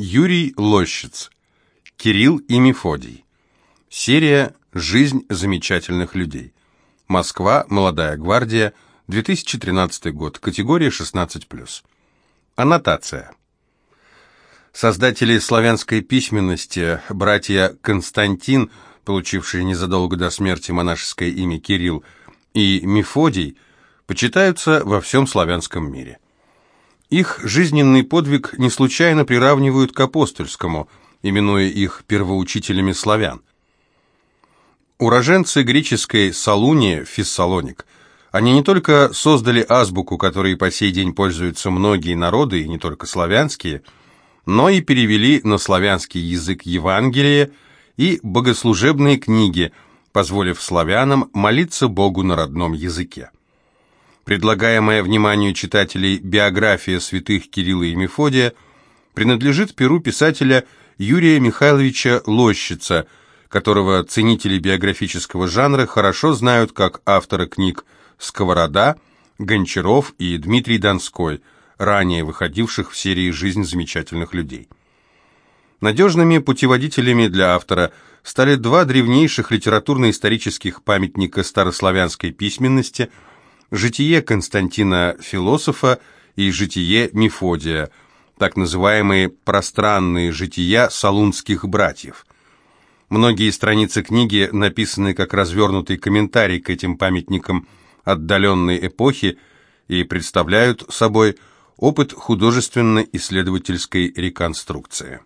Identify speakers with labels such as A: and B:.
A: Юрий Лощиц. Кирилл и Мефодий. Серия «Жизнь замечательных людей». Москва, Молодая гвардия, 2013 год, категория 16+. Аннотация. Создатели славянской письменности, братья Константин, получившие незадолго до смерти монашеское имя Кирилл, и Мефодий, почитаются во всем славянском мире. Их жизненный подвиг не случайно приравнивают к апостольскому, именуя их первоучителями славян. Уроженцы греческой Салуния, Фессалоник, они не только создали азбуку, которой по сей день пользуются многие народы, и не только славянские, но и перевели на славянский язык Евангелие и богослужебные книги, позволив славянам молиться Богу на родном языке. Предлагаемая вниманию читателей биография святых Кирилла и Мефодия принадлежит перу писателя Юрия Михайловича Лощица, которого ценители биографического жанра хорошо знают как автора книг «Сковорода», «Гончаров» и Дмитрий Донской, ранее выходивших в серии «Жизнь замечательных людей». Надежными путеводителями для автора стали два древнейших литературно-исторических памятника старославянской письменности – «Житие Константина Философа» и «Житие Мефодия», так называемые «пространные жития салунских братьев». Многие страницы книги написаны как развернутый комментарий к этим памятникам отдаленной эпохи и представляют собой опыт художественно-исследовательской реконструкции.